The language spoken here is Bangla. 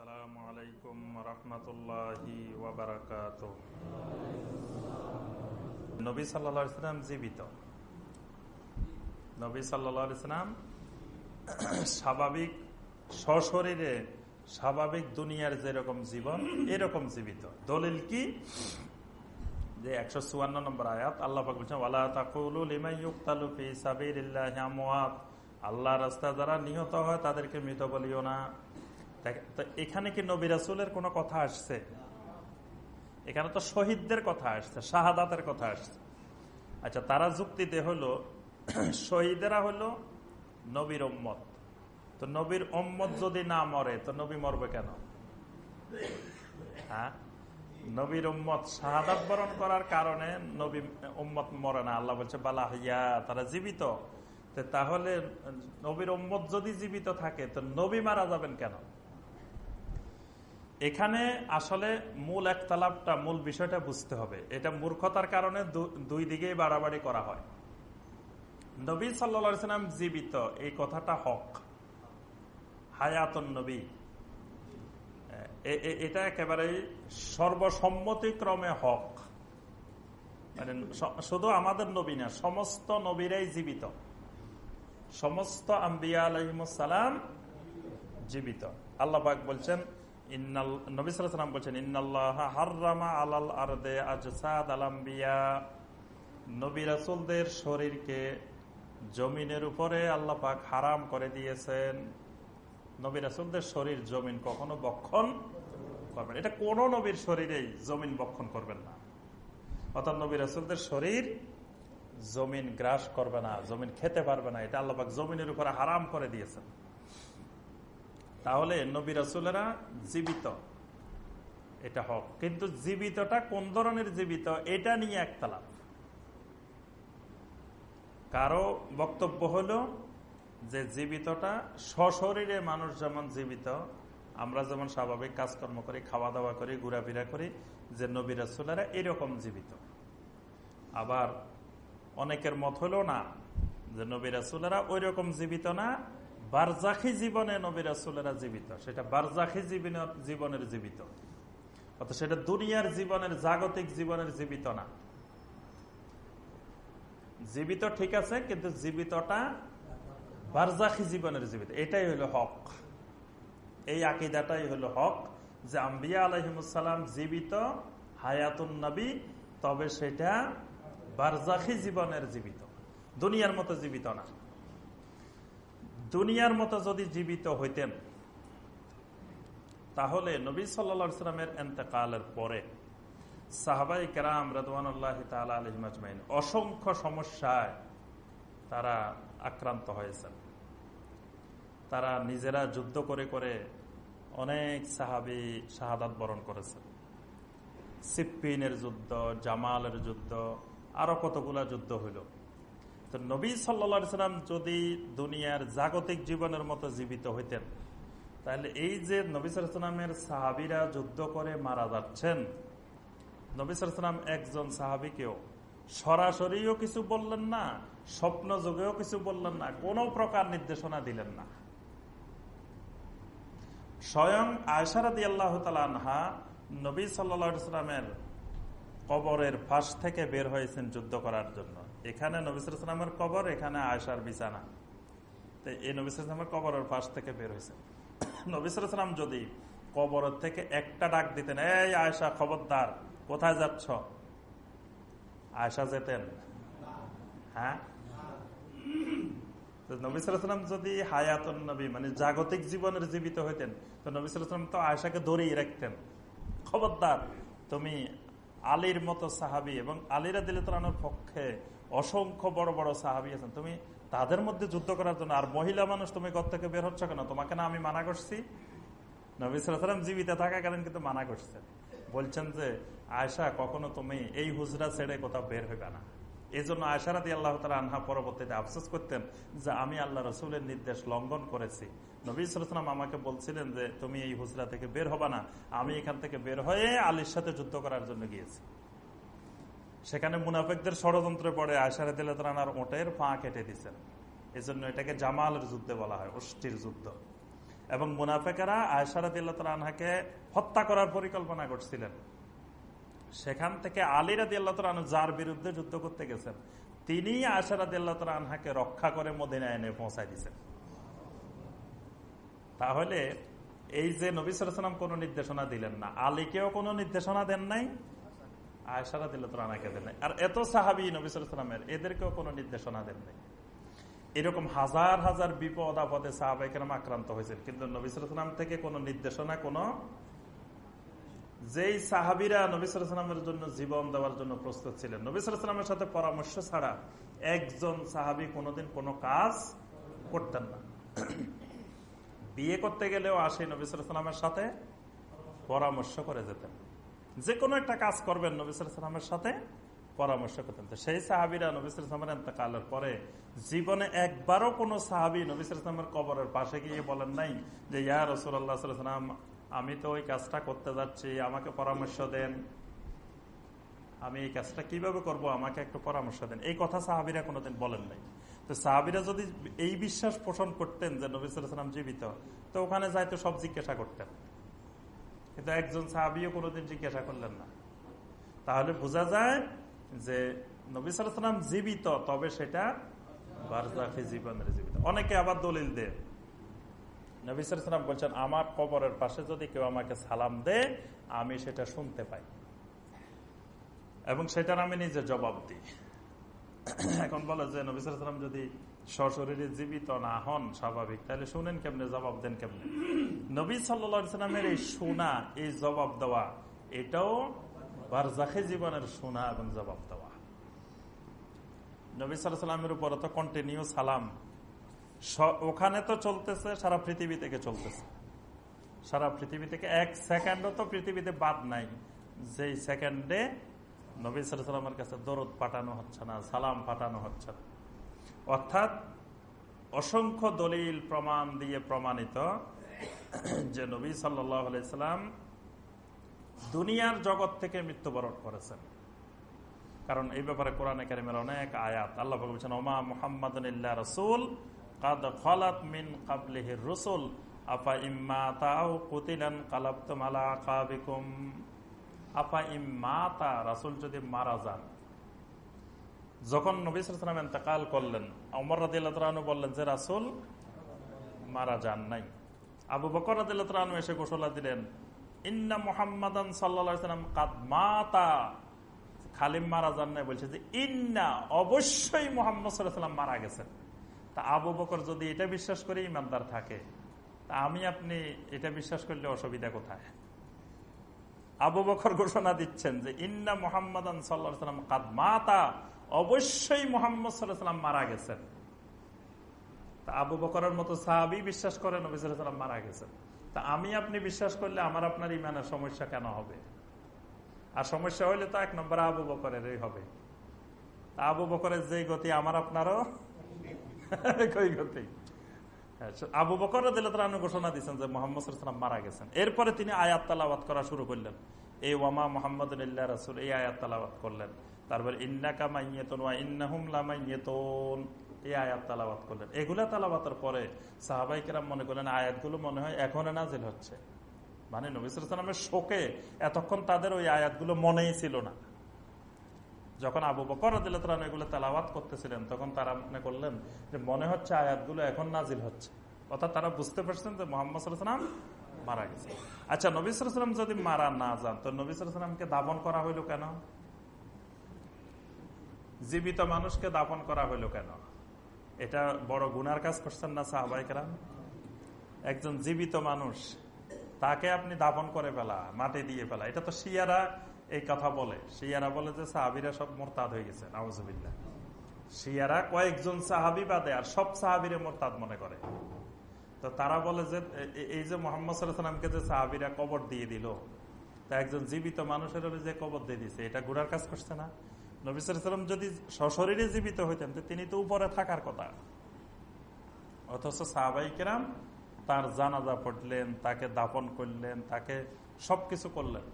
আসসালামু আলাইকুম রহমতুল্লাহি নবী সাল্লা ইসলাম জীবিত। নবী সাল্লা ইসলাম স্বাভাবিক সশরীরে স্বাভাবিক দুনিয়ার যেরকম জীবন, এরকম জীবিত। দলিল কি? যে একশো চুয়ান্ন নম্বর আয়াত, আল্লাহ বলছেন আল্লাহ রাস্তা যারা নিহত হয়, তাদেরকে মৃত বলিও না। তো এখানে কি নবী রাসুলের কোনো কথা আসছে? এখানে তো শহীদদের কথা আসছে, শাহাদাতের কথা আসছে। আচ্ছা তারা যুক্তিতে হলো, শহীদেরা হলো নবীর ওম্মত তো নবীর ওম্মত যদি না মরে, তো নবী মরবে কেন? হ্যাঁ? নবীর উম্মত শাহাদাত বরণ করার কারণে নবী উম্মত মরে না। আল্লাহ বলছে, বালা হইয়া তারা জীবিত। তাহলে নবীর উম্মত যদি জীবিত থাকে, তো নবী মারা যাবেন কেন? এখানে আসলে মূল একতালাপটা, মূল বিষয়টা বুঝতে হবে। এটা মূর্খতার কারণে দুই দিকেই বাড়াবাড়ি করা হয়। নবী সাল্লাম জীবিত, এই কথাটা হক। হায়াতন নবী। এটা একেবারে সর্বসম্মতিক্রমে হক। মানে শুধু আমাদের নবী না, সমস্ত নবীরাই জীবিত। সমস্ত আম্বিয়া আলহিমসালাম জীবিত। আল্লাহ বলছেন নবী সাল্লাম বলছেন, ইন্নাল্লাহ হার্রামা আলাল আরদে আজসাদ আলাম্বিয়া নবী শরীরকে জমিনের উপরে আল্লাহ পাক হারাম করে দিয়েছেন। নবী রাসুলদের শরীর জমিন কখনো বক্ষণ করবেন এটা কোন নবীর শরীরেই জমিন বক্ষণ করবেন না। অর্থাৎ নবী রাসুলদের শরীর জমিন গ্রাস করবে না, জমিন খেতে পারবে না। এটা আল্লাপাক জমিনের উপরে হারাম করে দিয়েছেন। তাহলে নবী রাসুলেরা জীবিত। এটা হক। কিন্তু জীবিতটা কোন ধরনের জীবিত? এটা নিয়ে একতলাপ কারও বক্তব্য হলো যে জীবিতটা সশরীরে মানুষ যেমন জীবিত, আমরা যেমন স্বাভাবিক কাজকর্ম করি খাওয়া দাওয়া করি, ঘোরাফেরা করি, যে নবী রাসুলেরা এরকম জীবিত। আবার অনেকের মত হলো না যে নবী রাসুলেরা ওই রকম জীবিত না বারজাখি জীবনে নবী রাসুলেরা জীবিত, সেটা বারজাখি জীবনের জীবিত। অত সেটা দুনিয়ার জীবনের, জাগতিক জীবনের জীবিত না। জীবিত ঠিক আছে, কিন্তু জীবিতটা বারজাখি জীবনের জীবিত। এটাই হলো হক। এই আকিদাটাই হলো হক যে আম্বিয়া আলহিমসাল্লাম জীবিত, হায়াতুন নবী, তবে সেটা বারজাখি জীবনের জীবিত। দুনিয়ার মতো জীবিত না। দুনিয়ার মতো যদি জীবিত হইতেন, তাহলে নবী সাল্লা সাল্লামের এতেকালের পরে সাহাবাই কেরাম রদওয়ানুল্লাহ অসংখ্য সমস্যায় তারা আক্রান্ত হয়েছেন। তারা নিজেরা যুদ্ধ করে করে অনেক সাহাবি শাহাদাত বরণ করেছেন। সিপ্পিনের যুদ্ধ, জামালের যুদ্ধ, আরও কতগুলা যুদ্ধ হইল। তো নবী সাল্লা সাল্লাম যদি দুনিয়ার জাগতিক জীবনের মতো জীবিত হইতেন, তাহলে এই যে নবী সালামের সাহাবিরা যুদ্ধ করে মারা যাচ্ছেন, নবী সালাম একজন সাহাবিকেও সরাসরিও কিছু বললেন না, স্বপ্ন যুগেও কিছু বললেন না, কোনো প্রকার নির্দেশনা দিলেন না। স্বয়ং আয়সারাদি আল্লাহ তালহা নবী সাল্লা সাল্লামের কবরের ফাঁস থেকে বের হয়েছেন যুদ্ধ করার জন্য। এখানে নবিসামের কবর, এখানে আয়সার বিছানা। তো এই নবিসামের কবরের ফাঁস থেকে বের হয়েছেন নবিসাম যদি কবরের থেকে একটা ডাক দিতেন, এই আয়সা খবরদার, কোথায় যাচ্ছ? আয়সা যেতেন। হ্যাঁ? নবিসাম যদি হায়াতন নবী মানে জাগতিক জীবনের জীবিত হইতেন, তো নবিসাম তো আয়সাকে ধরেই রাখতেন। খবরদার, তুমি আলীর মতো সাহাবি এবং আলীরা দিলে তোলানোর পক্ষে অসংখ্য বড় বড় সাহাবি আছেন। তুমি তাদের মধ্যে যুদ্ধ করার জন্য, আর মহিলা মানুষ তুমি ঘর থেকে বের হচ্ছ কেন? তোমাকে না আমি মানা করছি? নবিসাম জীবিত থাকাকালীন কিন্তু মানা করছেন। বলছেন যে আয়সা কখনো তুমি এই হুজরা ছেড়ে কোথাও বের হইবে না। এই জন্য আয়সারাদি আল্লাহ তালা আনহা পরবর্তীতে আফসোস করতেন যে, আমি আল্লাহ রসুলের নির্দেশ লঙ্ঘন করেছি। নবী সালাম আমাকে বলছিলেন যে, তুমি এই হুজরা থেকে বের হবা না। আমি এখান থেকে বের হয়ে আলীর সাথে যুদ্ধ করার জন্য গিয়েছি। সেখানে মুনাফেকদের ষড়যন্ত্রে পড়ে আয়সারাদিল্লার ওটের পা কেটে দিচ্ছেন এই জন্য এটাকে জামালের যুদ্ধে বলা হয় অষ্টির যুদ্ধ। এবং মুনাফেকেরা আয়সারাদ আনহাকে হত্যা করার পরিকল্পনা করছিলেন। সেখান থেকে আনহু যার বিরুদ্ধে যুদ্ধ করতে গেছেন তিনি আয়সারাদ আনহাকে রক্ষা করে মদিনা এনে পৌঁছাই দিচ্ছেন তাহলে এই যে নবী সালাম কোন নির্দেশনা দিলেন না, আলীকেও কোনো নির্দেশনা দেন নাই আয়সারা দিল আনাকে দেন আর এত সাহাবি নবী সালামের এদেরকেও কোনো নির্দেশনা দেন নাই। এরকম হাজার হাজার বিপদ আপদে সাহাবাইকেরাম আক্রান্ত হয়েছে কিন্তু নবী সালাম থেকে কোনো নির্দেশনা, কোনো যেই সাহাবিরা নবী সালামের জন্য জীবন দেওয়ার জন্য প্রস্তুত ছিলেন, নবী সালামের সাথে পরামর্শ ছাড়া একজন সাহাবি কোনোদিন কোনো কাজ করতেন না। বিয়ে করতে গেলেও আসে নবিসামের সাথে পরামর্শ করে যেতেন। যে কোনো একটা কাজ করবেন নবিসামের সাথে পরামর্শ করতেন। তো সেই সাহাবিরা নবিসামের এন্তকালের পরে জীবনে একবারও কোনো সাহাবি নবিসামের কবরের পাশে গিয়ে বলেন নাই যে, ইয়া রসুল্লাহ সাল্লাম আমি তো ওই কাজটা করতে যাচ্ছি, আমাকে পরামর্শ দেন। আমি এই কাজটা কীভাবে করব? আমাকে একটু পরামর্শ দেন। এই কথা সাহাবিরা কোনোদিন বলেন নাই। তো সাহাবিরা যদি এই বিশ্বাস পোষণ করতেন যে, নবী সালাম জীবিত, তো ওখানে যাইতো সব জিজ্ঞাসা করতেন। কিন্তু একজন সাহাবিও কোনোদিন জিজ্ঞাসা করলেন না। তাহলে বোঝা যায় যে নবী সালাম জীবিত, তবে সেটা জীবিত। অনেকে আবার দলিল দেয় নবী সালাম বলছেন, আমার কবরের পাশে যদি কেউ আমাকে সালাম দে, আমি সেটা শুনতে পাই। এবং সেটার আমি নিজে জবাব দিই। এখন বলে যে নবিসাম যদি সশরীরে জীবিত না হন, স্বাভাবিক। তাহলে শুনেন কেমনে, জবাব দেন কেমনে? নবী সাল্লামের এই শোনা, এই জবাব দেওয়া, এটাও বারজাখে জীবনের শোনা এবং জবাব দেওয়া। নবী সাল্লামের উপর তো কন্টিনিউ সালাম। ওখানে তো চলতেছে, সারা পৃথিবী থেকে চলতেছে। সারা পৃথিবী থেকে এক সেকেন্ডও তো পৃথিবীতে বাদ নাই। যেই সেকেন্ডে নবী সালামের কাছে দরদ পাঠানো হচ্ছে না, সালাম পাঠানো হচ্ছে না। অর্থাৎ অসংখ্য দলিল প্রমাণ দিয়ে প্রমাণিত যে নবী সাল্লাম দুনিয়ার জগৎ থেকে মৃত্যুবরণ করেছেন। কারণ এই ব্যাপারে কোরআনে কারিমের অনেক আয়াত। আল্লাহ বলছেন, ওমা মোহাম্মদ রসুল, কাদ খলাত মিন রসুল আপা ইম্মা তাও কুতিলান কালাবতুম আলা কাবিকুম আপা ইমাতা রাসুল যদি মারা যান যখন নবীলাম এতেকাল করলেন অমর রাদিল্লাহনু বললেন যে, রাসুল মারা যান নাই। আবু বকর রাদিল্লাহনু এসে ঘোষণা দিলেন, ইন্না মোহাম্মদান সাল্লাম কাদ মাতা। খালিম মারা যান নাই বলছে যে, ইন্না, অবশ্যই মোহাম্মদ সাল্লাম মারা গেছেন। তা আবু বকর যদি এটা বিশ্বাস করে ইমানদার থাকে, তা আমি আপনি এটা বিশ্বাস করলে অসুবিধা কোথায়? আবু বকর ঘোষণা দিচ্ছেন যে, ইন্না মোহাম্মদ সাল্লাম কাদ মাতা। অবশ্যই মোহাম্মদ সাল্লাম মারা গেছেন। তা আবু বকরের মতো সাহাবি বিশ্বাস করে নবী সাল্লাম মারা গেছেন। তা আমি আপনি বিশ্বাস করলে আমার আপনার ইমানের সমস্যা কেন হবে? আর সমস্যা হইলে তো এক নম্বর আবু বকরেরই হবে। আবু বকরের যে গতি, আমার আপনারও গতি। আবু বকর ঘোষণা দিচ্ছেন যে মোহাম্মদ মারা গেছেন। এরপরে তিনি আয়াত তালাবাদ করা শুরু করলেন। এই ওয়ামা মোহাম্মদ রাসুল, এই আয়াত তালাবাদ করলেন। তারপর ইন্নাকা মাইয়েতন ইন্নাহুমলা মাইয়েতন এই আয়াত তালাবাদ করলেন। এগুলা তালাবাতের পরে সাহাবাই কেরাম মনে করলেন, আয়াতগুলো মনে হয় এখন নাজিল হচ্ছে। মানে নবিসামের শোকে এতক্ষণ তাদের ওই আয়াতগুলো মনেই ছিল না। যখন আবু বকর এগুলো তেলাওয়াত করতেছিলেন, তখন তারা মনে করলেন যে মনে হচ্ছে আয়াতগুলো এখন নাজিল হচ্ছে। অর্থাৎ তারা বুঝতে পারছেন যে মোহাম্মদ সাল্লাম মারা গেছে। আচ্ছা নবী সালাম যদি মারা না যান, তো নবী সালামকে দাপন করা হইল কেন? জীবিত মানুষকে দাপন করা হইল কেন? এটা বড় গুনার কাজ করছেন না সাহবাইকেরা একজন জীবিত মানুষ, তাকে আপনি দাপন করে ফেলা, মাটি দিয়ে ফেলা, এটা তো শিয়ারা এই কথা বলে। শিয়ারা বলে যে সাহাবিরা সব মোরতাদ হয়ে গেছে নওয়াজবিল্লা শিয়ারা কয়েকজন সাহাবি বাদে আর সব সাহাবিরে মোরতাদ মনে করে। তো তারা বলে যে এই যে মোহাম্মদ সাল্লামকে যে সাহাবিরা কবর দিয়ে দিল, তা একজন জীবিত মানুষের যে কবর দিয়ে দিছে, এটা ঘোরার কাজ করছে না? নবী সাল্লাম যদি সশরীরে জীবিত হইতেন তিনি তো উপরে থাকার কথা। অথচ সাহাবাই কেরাম তার জানাজা পড়লেন, তাকে দাপন করলেন, তাকে সবকিছু করলেন।